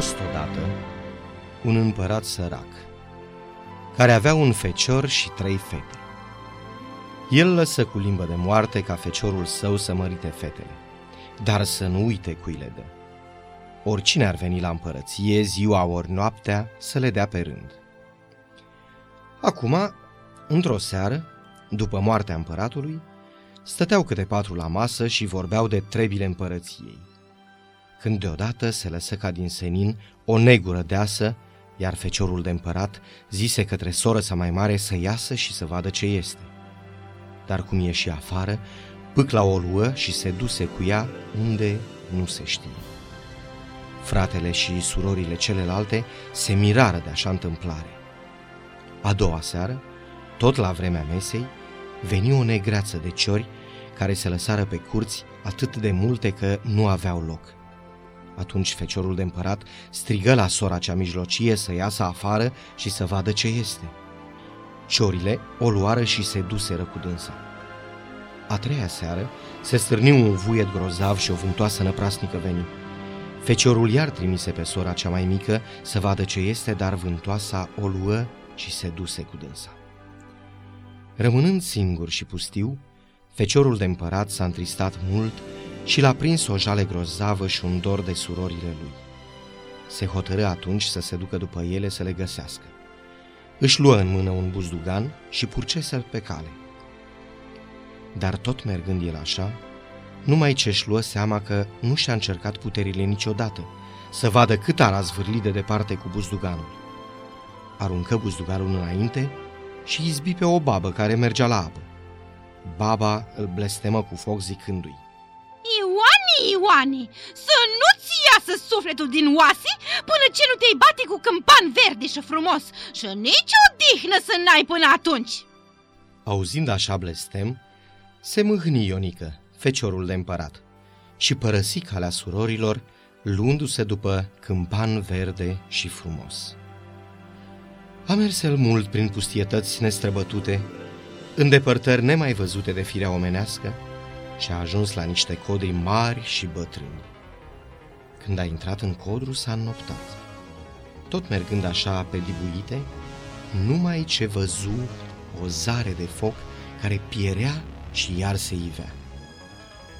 fost odată un împărat sărac, care avea un fecior și trei fete. El lăsă cu limbă de moarte ca feciorul său să mărite fetele, dar să nu uite cui le dă. Oricine ar veni la împărăție, ziua ori noaptea, să le dea pe rând. Acum, într-o seară, după moartea împăratului, stăteau câte patru la masă și vorbeau de trebile împărăției. Când deodată se lăsă ca din senin o negură deasă, iar feciorul de împărat zise către soră sa mai mare să iasă și să vadă ce este. Dar cum ieși afară, pâcla o luă și se duse cu ea unde nu se știe. Fratele și surorile celelalte se mirară de așa întâmplare. A doua seară, tot la vremea mesei, veni o negreață de ciori care se lăsară pe curți atât de multe că nu aveau loc. Atunci feciorul de împărat strigă la sora cea mijlocie să iasă afară și să vadă ce este. Ciorile o luară și se duseră cu dânsa. A treia seară se stârni un vuiet grozav și o vântoasă năprasnică veni. Feciorul iar trimise pe sora cea mai mică să vadă ce este, dar vântoasa o luă și se duse cu dânsa. Rămânând singur și pustiu, feciorul de împărat s-a întristat mult și l-a prins o jale grozavă și un dor de surorile lui. Se hotărâ atunci să se ducă după ele să le găsească. Își luă în mână un buzdugan și purcese pe cale. Dar tot mergând el așa, numai ce își luă seama că nu și-a încercat puterile niciodată, să vadă cât a razvârlit de departe cu buzduganul. Aruncă buzduganul înainte și izbi pe o babă care mergea la apă. Baba îl blestemă cu foc zicându-i Ioane, Ioane, să nu-ți iasă sufletul din oase până ce nu te-ai bate cu câmpan verde și frumos și nici o dihnă să n-ai până atunci. Auzind așa blestem, se mâhni Ionică, feciorul de împărat, și părăsi calea surorilor, luându-se după câmpan verde și frumos. A mers el mult prin pustietăți nestrăbătute, în depărtări nemai văzute de firea omenească și a ajuns la niște codri mari și bătrâni. Când a intrat în codru, s-a înnoptat. Tot mergând așa pe dibuite, numai ce văzu o zare de foc care pierea și iar se ivea.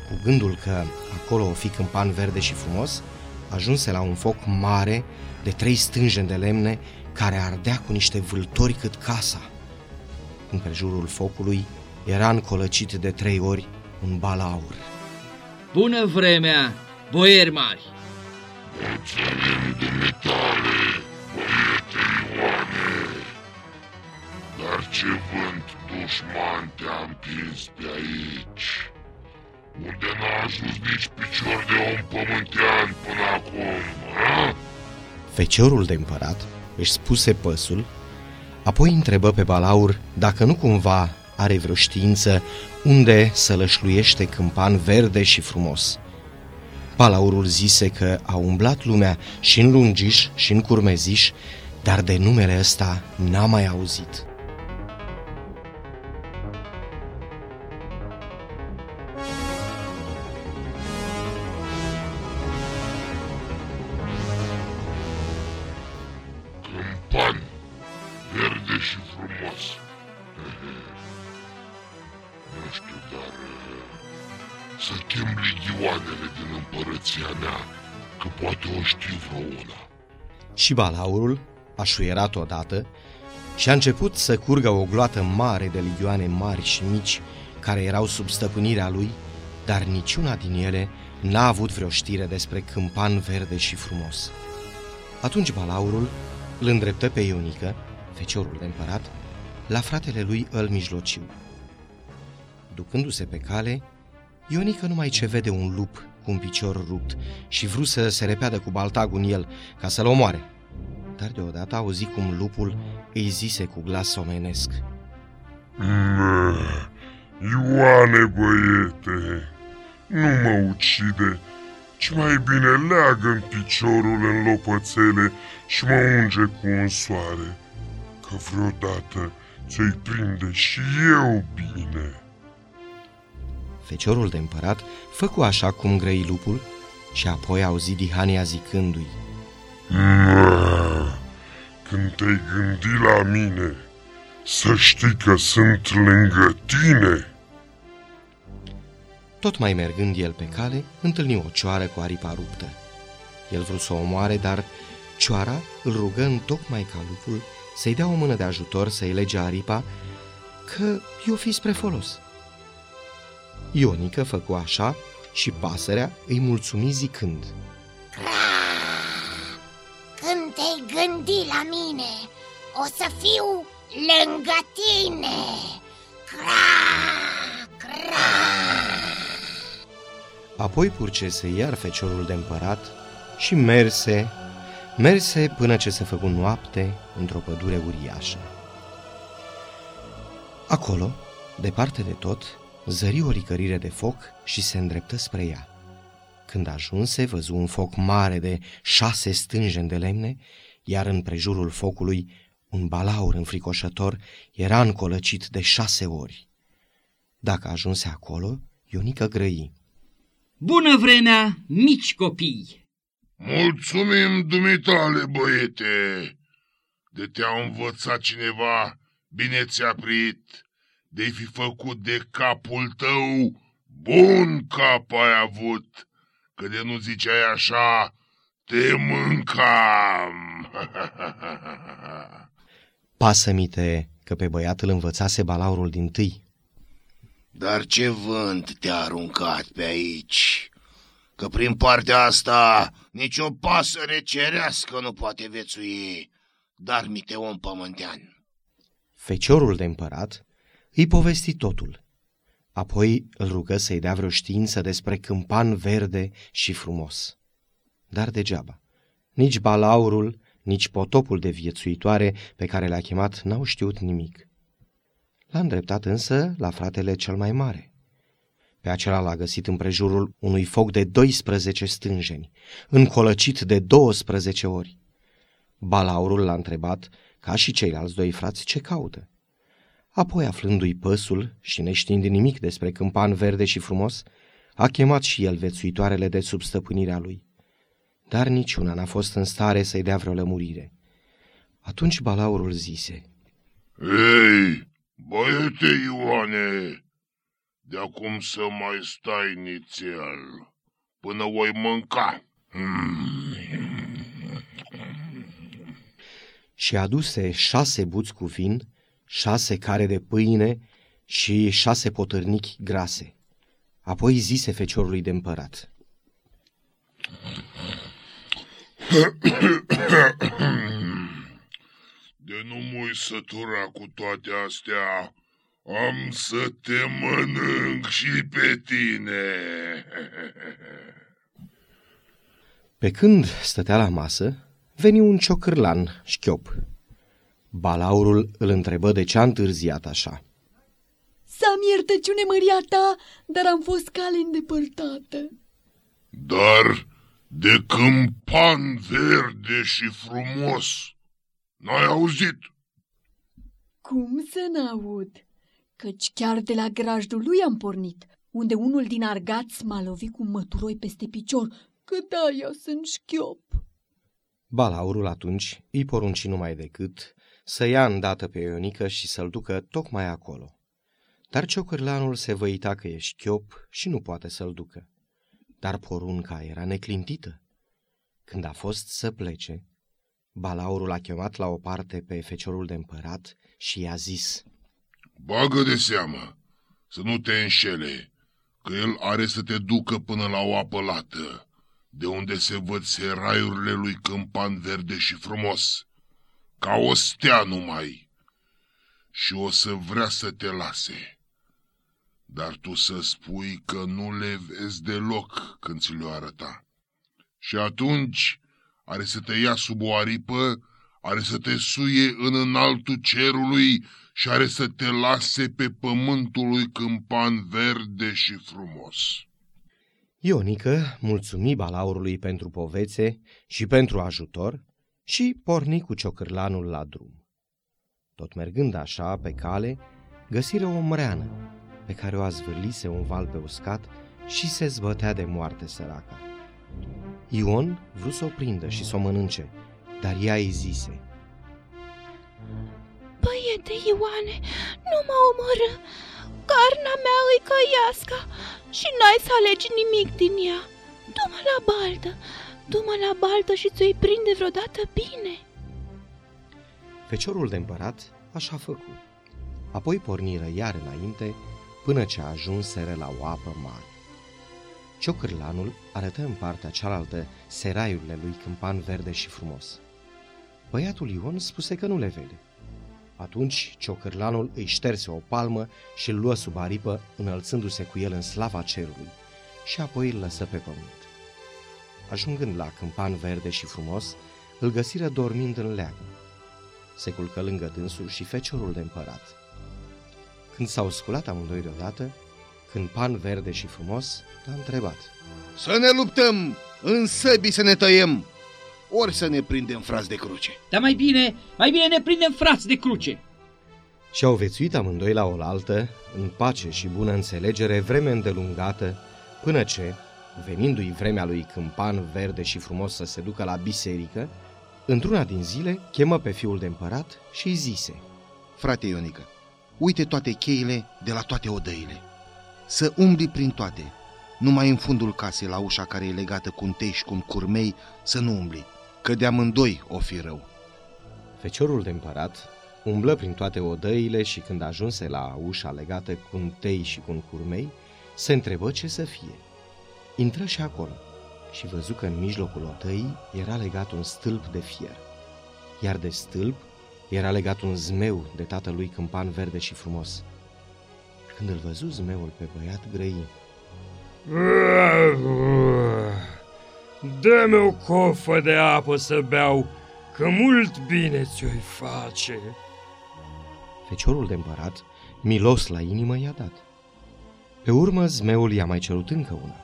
Cu gândul că acolo o fi câmpan verde și frumos, ajunse la un foc mare de trei stânjeni de lemne care ardea cu niște vâltori cât casa. În prejurul focului era încolăcit de trei ori un balaur. Bună vremea, boieri mari! Mulțumim dumitale, băiete Ioane! Dar ce vânt dușman te-a împins pe aici? Unde n-a ajuns nici picior de om pământean până acum, ha? Feciorul de împărat își spuse păsul, apoi întrebă pe balaur dacă nu cumva are vreo știință unde să lășluiește câmpan verde și frumos. Balaurul zise că a umblat lumea și în lungiș și în curmeziș, dar de numele ăsta n-a mai auzit. Și balaurul a șuierat odată și a început să curgă o gloată mare de ligioane mari și mici care erau sub stăpânirea lui, dar niciuna din ele n-a avut vreo știre despre câmpan verde și frumos. Atunci balaurul îl îndreptă pe Ionică, feciorul de împărat, la fratele lui îl mijlociu. Ducându-se pe cale, Ionică numai ce vede un lup cu un picior rupt și vrut să se repeadă cu baltagul în el ca să-l omoare. Dar deodată auzi cum lupul îi zise cu glas omenesc. Mă, Ioane, băiete, nu mă ucide, ci mai bine leagă în piciorul în lopățele și mă unge cu un soare, că vreodată ți-o prinde și eu bine. Feciorul de împărat făcu așa cum grăi lupul și apoi auzi Dihania zicându-i. Când te-ai gândit la mine, să știi că sunt lângă tine. Tot mai mergând el pe cale, întâlni o cioară cu aripa ruptă. El vrut să o omoare, dar cioara îl rugă în tocmai ca lupul să-i dea o mână de ajutor să-i lege aripa, că i-o fi spre folos. Ionică făcu așa și pasărea îi mulțumi zicând te-ai gândit la mine, o să fiu lângă tine Cra, cra Apoi purcese iar feciorul de împărat și merse, merse până ce se făcu noapte într-o pădure uriașă. Acolo, departe de tot, zări o licărire de foc și se îndreptă spre ea. Când ajunse, văzu un foc mare de șase stânjeni de lemne, iar în prejurul focului un balaur înfricoșător era încolăcit de șase ori. Dacă ajunse acolo, Ionică grăi. Bună vremea, mici copii! Mulțumim, dumitale, băiete! De te-a învățat cineva, bine ți-a prit, de fi făcut de capul tău, bun cap ai avut, că de nu ziceai așa, te mâncam! Pasămite că pe băiat îl învățase balaurul din tâi. Dar ce vânt te-a aruncat pe aici? Că prin partea asta nicio pasăre cerească nu poate vețui, dar mi te om pământean. Feciorul de împărat îi povesti totul. Apoi îl rugă să-i dea vreo știință despre câmpan verde și frumos. Dar degeaba. Nici balaurul, nici potopul de viețuitoare pe care le-a chemat n-au știut nimic. L-a îndreptat însă la fratele cel mai mare. Pe acela l-a găsit împrejurul unui foc de 12 stânjeni, încolăcit de 12 ori. Balaurul l-a întrebat, ca și ceilalți doi frați, ce caută. Apoi, aflându-i păsul și neștiind nimic despre câmpan verde și frumos, a chemat și el vețuitoarele de sub stăpânirea lui. Dar niciuna n-a fost în stare să-i dea vreo lămurire. Atunci balaurul zise, Ei, băiete Ioane, de acum să mai stai nițel, până voi mânca. și aduse șase buți cu vin, șase care de pâine și șase potârnichi grase. Apoi zise feciorului de împărat. De nu mui sătura cu toate astea, am să te mănânc și pe tine. Pe când stătea la masă, veni un ciocârlan șchiop. Balaurul îl întrebă de ce a întârziat așa. Să-mi iertăciune măria ta, dar am fost cale îndepărtată. Dar de câmpan verde și frumos, n-ai auzit? Cum să n-aud? Căci chiar de la grajdul lui am pornit, unde unul din argați m-a lovit cu măturoi peste picior, că de-aia sunt șchiop. Balaurul atunci îi porunci numai decât să ia îndată pe Ionică și să-l ducă tocmai acolo. Dar ciocârlanul se văita că e șchiop și nu poate să-l ducă. Dar porunca era neclintită. Când a fost să plece, Balaurul a chemat la o parte pe feciorul de împărat și i-a zis Bagă de seamă să nu te înșele, că el are să te ducă până la o apă lată, de unde se văd seraiurile lui câmpan verde și frumos, ca o stea numai, și o să vrea să te lase. Dar tu să spui că nu le vezi deloc când ți le arăta. Și atunci are să te ia sub o aripă, are să te suie în înaltul cerului și are să te lase pe pământul lui câmpan verde și frumos. Ionică mulțumi balaurului pentru povețe și pentru ajutor și porni cu ciocârlanul la drum. Tot mergând așa pe cale, găsiră o mreană pe care o azvârlise un val pe uscat și se zbătea de moarte săraca. Ion vrut să o prindă și să o mănânce, dar ea îi zise, Băiete Ioane, nu mă omorâ, carnea mea îi căiasca și n-ai să alegi nimic din ea. Du-mă la baltă, du-mă la baltă și ți-o prinde vreodată bine. Feciorul de împărat așa făcu. Apoi porniră iar înainte până ce ajunseră la o apă mare. Ciocârlanul arătă în partea cealaltă seraiurile lui câmpan verde și frumos. Băiatul Ion spuse că nu le vede. Atunci ciocârlanul îi șterse o palmă și îl luă sub aripă, înălțându-se cu el în slava cerului, și apoi îl lăsă pe pământ. Ajungând la câmpan verde și frumos, îl găsiră dormind în leagă. Se culcă lângă dânsul și feciorul de împărat. Când s-au sculat amândoi deodată, câmpan verde și frumos l-a întrebat. Să ne luptăm, în săbii să ne tăiem, ori să ne prindem frați de cruce. Dar mai bine, mai bine ne prindem frați de cruce. Și au vețuit amândoi la oaltă, în pace și bună înțelegere, vreme îndelungată, până ce, venindu-i vremea lui Câmpan verde și frumos să se ducă la biserică, într-una din zile chemă pe fiul de împărat și îi zise, Frate Ionică, uite toate cheile de la toate odăile. Să umbli prin toate, numai în fundul casei, la ușa care e legată cu un tei și cu un curmei, să nu umbli, că de amândoi o fi rău. Feciorul de împărat umblă prin toate odăile și când ajunse la ușa legată cu un tei și cu un curmei, se întrebă ce să fie. Intră și acolo și văzu că în mijlocul odăii era legat un stâlp de fier, iar de stâlp era legat un zmeu de tatălui câmpan verde și frumos. Când îl văzu zmeul pe băiat grăi, Dă-mi o cofă de apă să beau, că mult bine ți-o-i face. Feciorul de împărat, milos la inimă, i-a dat. Pe urmă, zmeul i-a mai cerut încă una.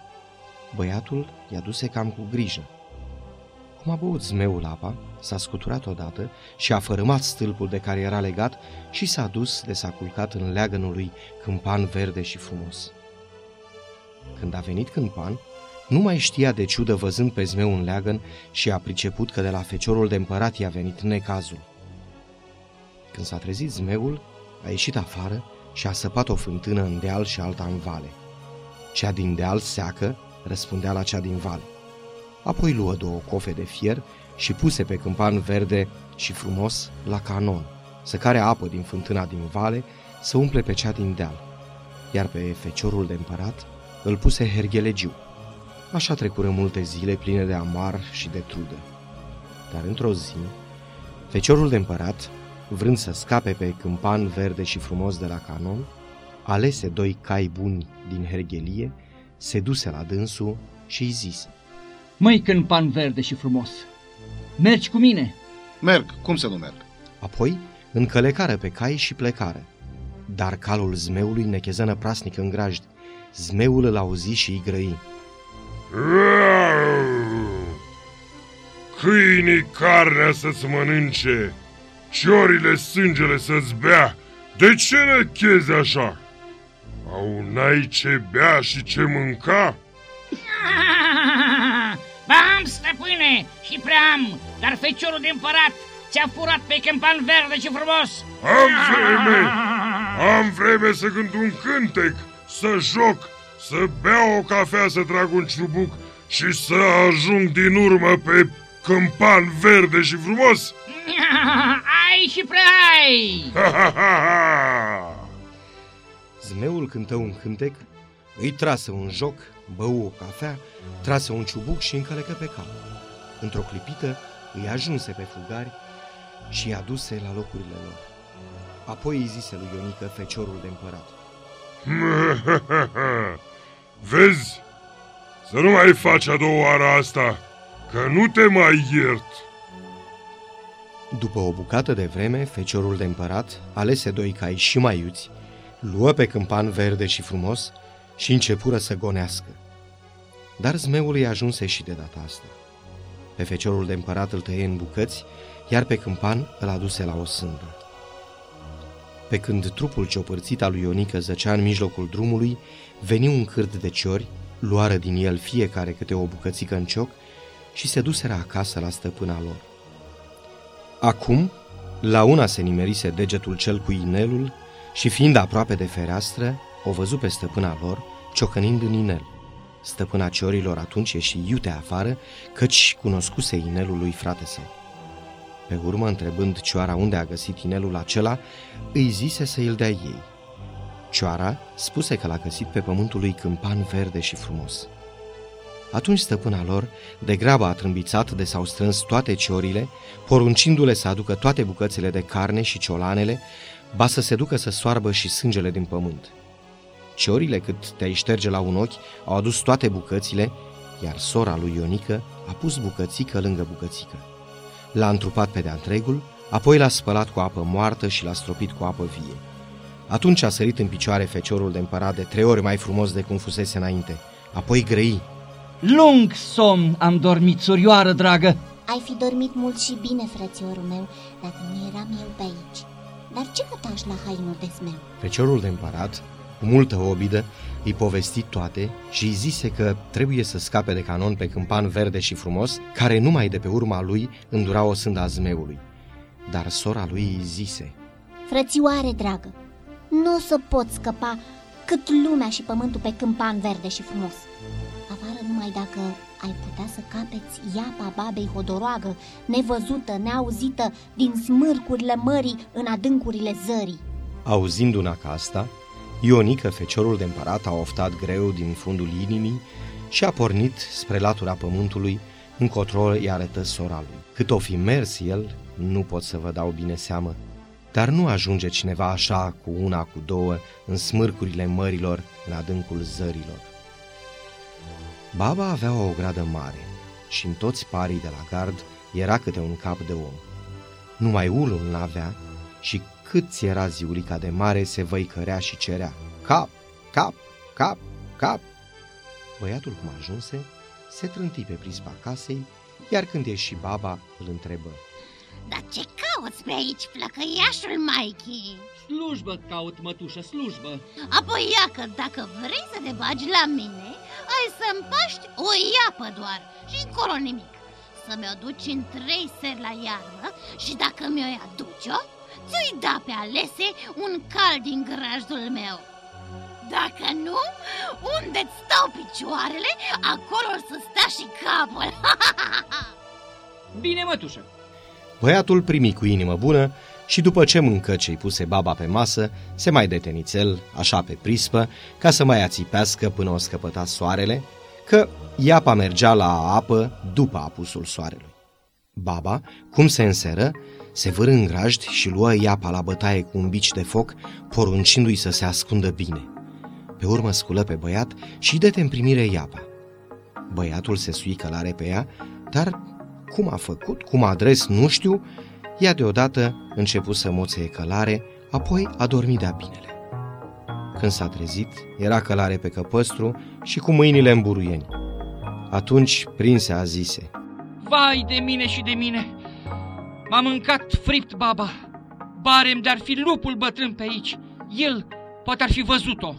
Băiatul i-a duse cam cu grijă. Cum a băut zmeul apa, s-a scuturat odată și a fărâmat stâlpul de care era legat și s-a dus de s-a culcat în leagănul lui câmpan verde și frumos. Când a venit câmpan, nu mai știa de ciudă văzând pe zmeu în leagăn și a priceput că de la feciorul de împărat i-a venit necazul. Când s-a trezit zmeul, a ieșit afară și a săpat o fântână în deal și alta în vale. Cea din deal seacă răspundea la cea din vale. Apoi luă două cofe de fier și puse pe câmpan verde și frumos la canon, să care apă din fântâna din vale să umple pe cea din deal, iar pe feciorul de împărat îl puse herghelegiu. Așa trecură multe zile pline de amar și de trudă. Dar într-o zi, feciorul de împărat, vrând să scape pe câmpan verde și frumos de la canon, alese doi cai buni din herghelie, se duse la dânsul și îi zise. Măi, câmpan verde și frumos, mergi cu mine? Merg, cum să nu merg? Apoi încălecară pe cai și plecară. Dar calul zmeului necheză năprasnic în grajd. Zmeul îl auzi și îi grăi. Câinii carnea să-ți mănânce, ciorile sângele să-ți bea, de ce nechezi așa? Au n-ai ce bea și ce mânca? Ba am, stăpâne, și prea am, dar feciorul de împărat ți-a furat pe câmpan verde și frumos. Am vreme, am vreme să cânt un cântec, să joc, să beau o cafea, să trag un ciubuc și să ajung din urmă pe câmpan verde și frumos. Ai și prea ai! Ha, ha, ha, ha. Zmeul cântă un cântec, îi trasă un joc, bău o cafea, trase un ciubuc și încălecă pe cap. Într-o clipită îi ajunse pe fugari și i-a duse la locurile lor. Apoi îi zise lui Ionică, feciorul de împărat. Vezi, să nu mai faci a doua oară asta, că nu te mai iert. După o bucată de vreme, feciorul de împărat alese doi cai și mai iuți, luă pe câmpan verde și frumos și începură să gonească. Dar zmeului ajunse și de data asta. Pe feciorul de împărat îl tăie în bucăți, iar pe câmpan îl aduse la o sândă. Pe când trupul ciopărțit al lui Ionică zăcea în mijlocul drumului, veni un cârt de ciori luară din el fiecare câte o bucățică în cioc și se duseră acasă la stăpâna lor. Acum, la una se nimerise degetul cel cu inelul și fiind aproape de fereastră, o văzu pe stăpâna lor, ciocănind în inel. Stăpâna ciorilor atunci ieși iute afară, căci cunoscuse inelul lui frate său. Pe urmă, întrebând cioara unde a găsit inelul acela, îi zise să îl dea ei. Cioara spuse că l-a găsit pe pământul lui câmpan verde și frumos. Atunci stăpâna lor, de grabă a trâmbițat de s-au strâns toate ciorile, poruncindu-le să aducă toate bucățile de carne și ciolanele, ba să se ducă să soarbă și sângele din pământ. Ciorile, cât te-ai șterge la un ochi, au adus toate bucățile, iar sora lui Ionică a pus bucățică lângă bucățică. L-a întrupat pe de întregul, apoi l-a spălat cu apă moartă și l-a stropit cu apă vie. Atunci a sărit în picioare feciorul de împărat de trei ori mai frumos de cum fusese înainte. Apoi grăi. Lung somn am dormit, surioară dragă. Ai fi dormit mult și bine, frățiorul meu, dacă nu eram eu pe aici. Dar ce cătași la hainul de smeu? Feciorul de împărat, cu multă obidă, îi povesti toate și îi zise că trebuie să scape de canon pe câmpan verde și frumos, care numai de pe urma lui îndura o sânda zmeului. Dar sora lui îi zise, Frățioare dragă, nu o să pot scăpa cât lumea și pământul pe câmpan verde și frumos. Afară numai dacă ai putea să capeți iapa babei hodoroagă, nevăzută, neauzită, din smârcurile mării în adâncurile zării. Auzind una ca asta, Ionică, feciorul de împărat, a oftat greu din fundul inimii și a pornit spre latura pământului, încotro îi arătă sora lui. Cât o fi mers el, nu pot să vă dau bine seamă, dar nu ajunge cineva așa cu una, cu două, în smârcurile mărilor, în adâncul zărilor. Baba avea o ogradă mare și în toți parii de la gard era câte un cap de om. Numai ulul n-avea și cât ți era ziulica de mare se văicărea și cerea. Cap, cap, cap, cap. Băiatul cum ajunse, se trânti pe prispa casei, iar când ieși baba, îl întrebă. Dar ce cauți pe aici, flăcăiașul Mikey? Slujbă caut, mătușă, slujbă. Apoi ia că dacă vrei să te bagi la mine, ai să împaști o iapă doar și încolo nimic. Să-mi o duci în trei seri la iarnă și dacă mi-o aduce-o, ți-o da pe alese un cal din grajdul meu. Dacă nu, unde-ți stau picioarele, acolo o să stea și capul. Bine, mătușă. Băiatul primi cu inimă bună și după ce mâncă ce-i puse baba pe masă, se mai detenițel, așa pe prispă, ca să mai ațipească până o scăpăta soarele, că iapa mergea la apă după apusul soarelui. Baba, cum se înseră, se vâră în grajd și luă iapa la bătaie cu un bici de foc, poruncindu-i să se ascundă bine. Pe urmă sculă pe băiat și dete în primire iapa. Băiatul se sui călare pe ea, dar cum a făcut, cum a adres, nu știu, ea deodată începu să moțe călare, apoi a dormit de-a binele. Când s-a trezit, era călare pe căpăstru și cu mâinile în buruieni. Atunci prinse a zise, Vai de mine și de mine! M-a mâncat fript baba. Barem de-ar fi lupul bătrân pe aici. El poate ar fi văzut-o.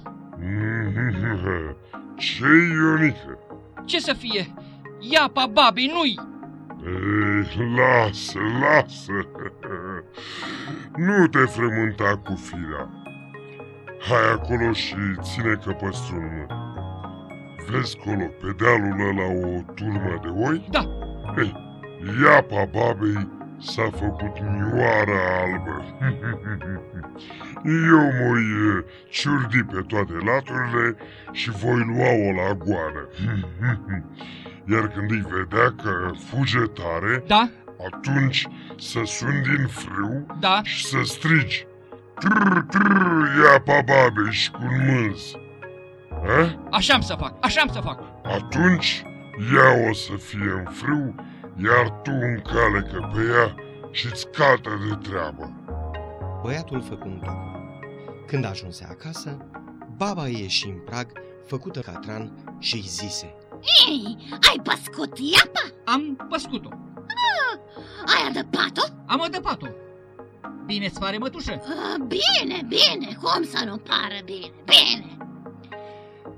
Ce Ionică? Ce să fie? Iapa babei nu-i! Ei, lasă, lasă! Nu te frământa cu firea. Hai acolo și ține căpăstrul în mână. Vezi colo, pe dealul ăla o turmă de oi? Da. Ei, iapa babei s-a făcut mioara albă. Eu mă ciurdi pe toate laturile și voi lua-o la goană. Iar când îi vedea că fuge tare, Da? atunci să suni din frâu Da? și să strigi. Trr, trr, ia pababeș și cu mânz. Eh? Așa am să fac, așa am să fac. Atunci ea o să fie în frâu, iar tu încalecă pe ea și-ți cată de treabă. Băiatul făcu un toc. Când ajunse acasă, baba ieși în prag, făcută catran și îi zise Ei, ai păscut iapa? Am păscut-o. Ai adăpat-o? Am adăpat-o. Bine-ți pare, mătușă? Ah, Bine, bine, cum să nu pară bine, bine.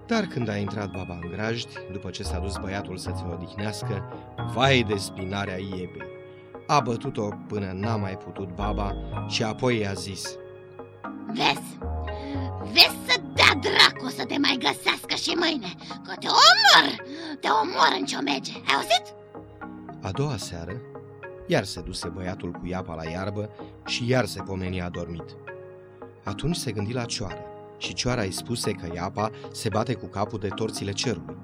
Dar când a intrat baba în grajdi, după ce s-a dus băiatul să se odihnească, vai de spinarea iepei. A bătut-o până n-a mai putut baba și apoi i-a zis Vezi, vezi să dea dracu să te mai găsească și mâine, că te omor, te omor în ciomege, ai auzit? A doua seară, iar se duse băiatul cu iapa la iarbă și iar se pomeni adormit. Atunci se gândi la cioară și cioara îi spuse că iapa se bate cu capul de torțile cerului.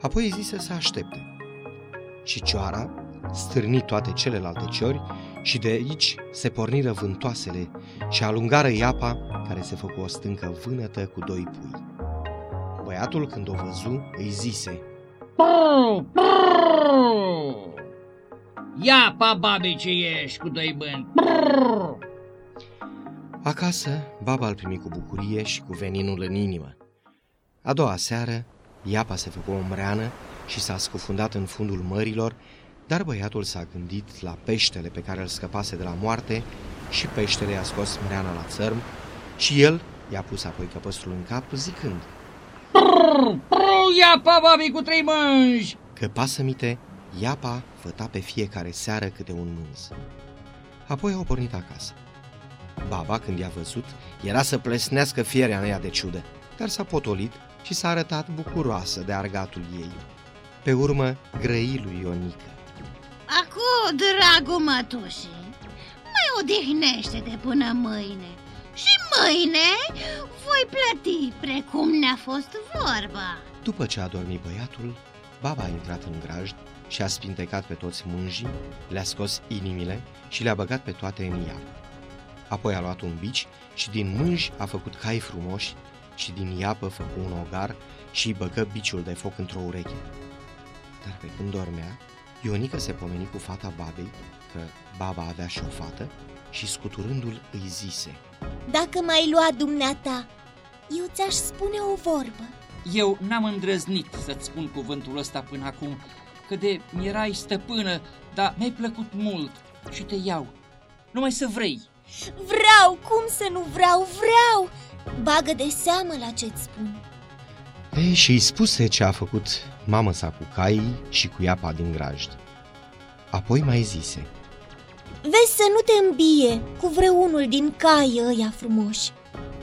Apoi îi zise să aștepte. Și cioara stârni toate celelalte ciori și de aici se porniră vântoasele și alungară iapa care se făcu o stâncă vânătă cu doi pui. Băiatul când o văzu îi zise Prr, prr. Ia, pa, babe, ce ești cu doi bani. Prr. Acasă, baba îl primi cu bucurie și cu veninul în inimă. A doua seară, iapa se făcu o mreană și s-a scufundat în fundul mărilor, dar băiatul s-a gândit la peștele pe care îl scăpase de la moarte și peștele i-a scos mreana la țărm și el i-a pus apoi căpăstrul în cap zicând Prr, prr, ia, pa, babe, cu trei mânji. că pasămite, iapa făta pe fiecare seară câte un mânz. Apoi au pornit acasă. Baba, când i-a văzut, era să plesnească fierea în ea de ciudă, dar s-a potolit și s-a arătat bucuroasă de argatul ei. Pe urmă, grăi lui Ionica. Acu, dragul mătușii, mai odihnește-te până mâine și mâine voi plăti precum ne-a fost vorba. După ce a dormit băiatul, baba a intrat în grajd și a spintecat pe toți mânjii, le-a scos inimile și le-a băgat pe toate în iapă. Apoi a luat un bici și din mânji a făcut cai frumoși și din iapă făcu un ogar și îi băgă biciul de foc într-o ureche. Dar pe când dormea, Ionica se pomeni cu fata babei, că baba avea și o fată, și scuturându-l îi zise Dacă m-ai luat dumneata, eu ți-aș spune o vorbă. Eu n-am îndrăznit să-ți spun cuvântul ăsta până acum, că de mi-erai stăpână, dar mi-ai plăcut mult și te iau. Numai să vrei. Vreau, cum să nu vreau, vreau! Bagă de seamă la ce-ți spun. Ei, și îi spuse ce a făcut mamă sa cu caii și cu iapa din grajd. Apoi mai zise Vezi să nu te îmbie cu vreunul din caii ăia frumoși,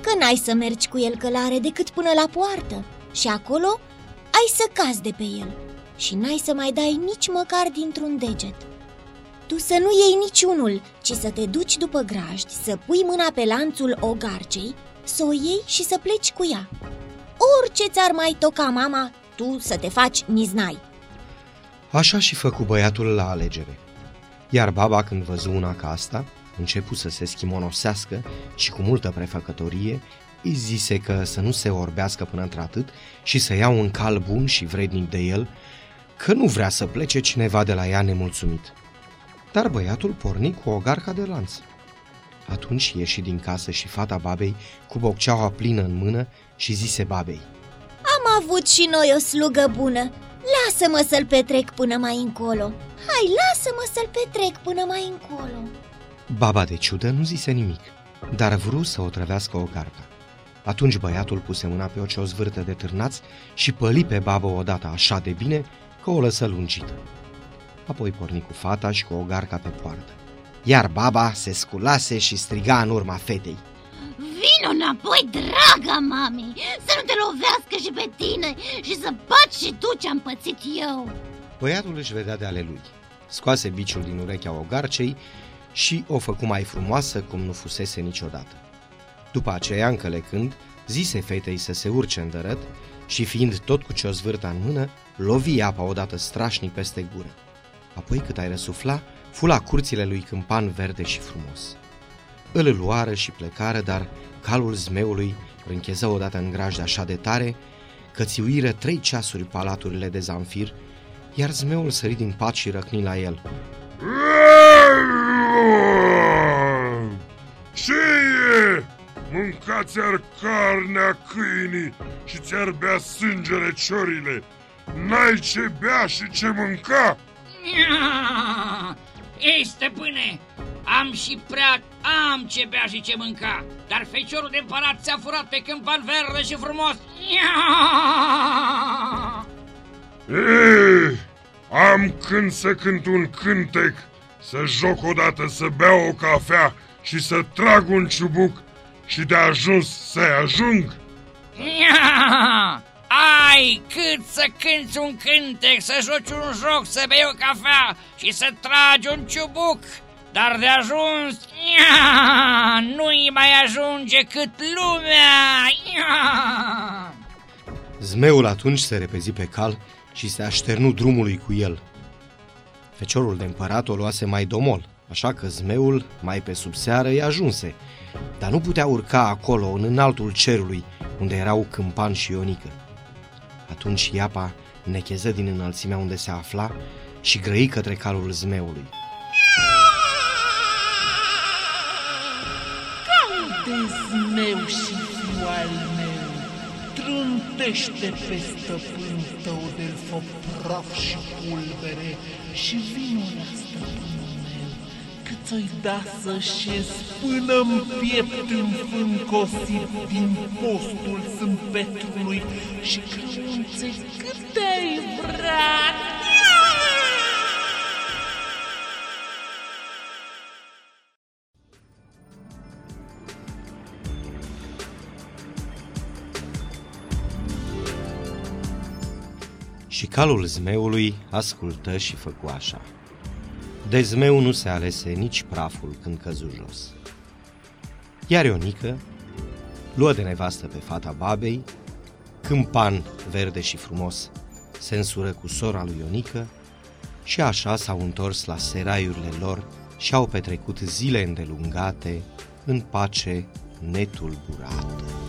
că n-ai să mergi cu el călare decât până la poartă și acolo ai să cazi de pe el și n-ai să mai dai nici măcar dintr-un deget. Tu să nu iei niciunul, ci să te duci după graști, să pui mâna pe lanțul ogarcei, să o iei și să pleci cu ea. Orice ți-ar mai toca mama, tu să te faci niznai. Așa și făcu băiatul la alegere. Iar baba, când văzu una ca asta, începu să se schimonosească și cu multă prefăcătorie îi zise că să nu se orbească până într-atât și să ia un cal bun și vrednic de el, că nu vrea să plece cineva de la ea nemulțumit. Dar băiatul porni cu o garca de lanț. Atunci ieși din casă și fata babei cu bocceaua plină în mână și zise babei Am avut și noi o slugă bună. Lasă-mă să-l petrec până mai încolo. Hai, lasă-mă să-l petrec până mai încolo. Baba de ciudă nu zise nimic, dar vru să o trăvească o garcă. Atunci băiatul puse mâna pe o ciozvârtă de târnați și păli pe babă odată așa de bine că o lăsă lungită. Apoi porni cu fata și cu o garca pe poartă. Iar baba se sculase și striga în urma fetei. Vino înapoi, draga mami, să nu te lovească și pe tine și să baci și tu ce-am pățit eu. Băiatul își vedea de ale lui. Scoase biciul din urechea ogarcei și o făcu mai frumoasă cum nu fusese niciodată. După aceea, încălecând, zise fetei să se urce în dărăt și fiind tot cu ciozvârta în mână, lovi apa odată strașnic peste gură. Apoi, cât ai răsufla, fu la curțile lui câmpan verde și frumos. Îl luară și plecară, dar calul zmeului râncheză odată în grajd așa de tare că țiuiră trei ceasuri palaturile de zamfir, iar zmeul sări din pat și răcni la el. Ce e? Mâncați-ar carnea câinii și ți-ar bea sângele ciorile. N-ai ce bea și ce mânca? Ia! Ei, stăpâne, am și prea am ce bea și ce mânca, dar feciorul de împărat ți-a furat pe câmpan verde și frumos. Ei, am când să cânt un cântec, să joc odată, să beau o cafea și să trag un ciubuc și de ajuns să-i ajung? Ia! Ai cât să cânti un cântec, să joci un joc, să bei o cafea și să tragi un ciubuc, dar de ajuns, ia, nu-i mai ajunge cât lumea. Ia! Zmeul atunci se repezi pe cal și se așternu drumului cu el. Feciorul de împărat o luase mai domol, așa că zmeul, mai pe sub seară, îi ajunse, dar nu putea urca acolo, în înaltul cerului, unde erau Câmpan și Ionică. Atunci Iapa necheză din înălțimea unde se afla și grăi către calul zmeului. de zmeu și fiu al meu, trântește pe stăpân tău de fă praf și pulbere și vinul la stăpânul meu, că ți-o da să șezi până-n piept înfâncosit din postul zâmbetrului și crăunțe cât ai vrea. Și calul zmeului ascultă și făcu așa. De zmeu nu se alese nici praful când căzu jos. Iar Ionică luă de nevastă pe fata babei, câmpan verde și frumos se însură cu sora lui Ionică și așa s-au întors la seraiurile lor și au petrecut zile îndelungate în pace netulburată.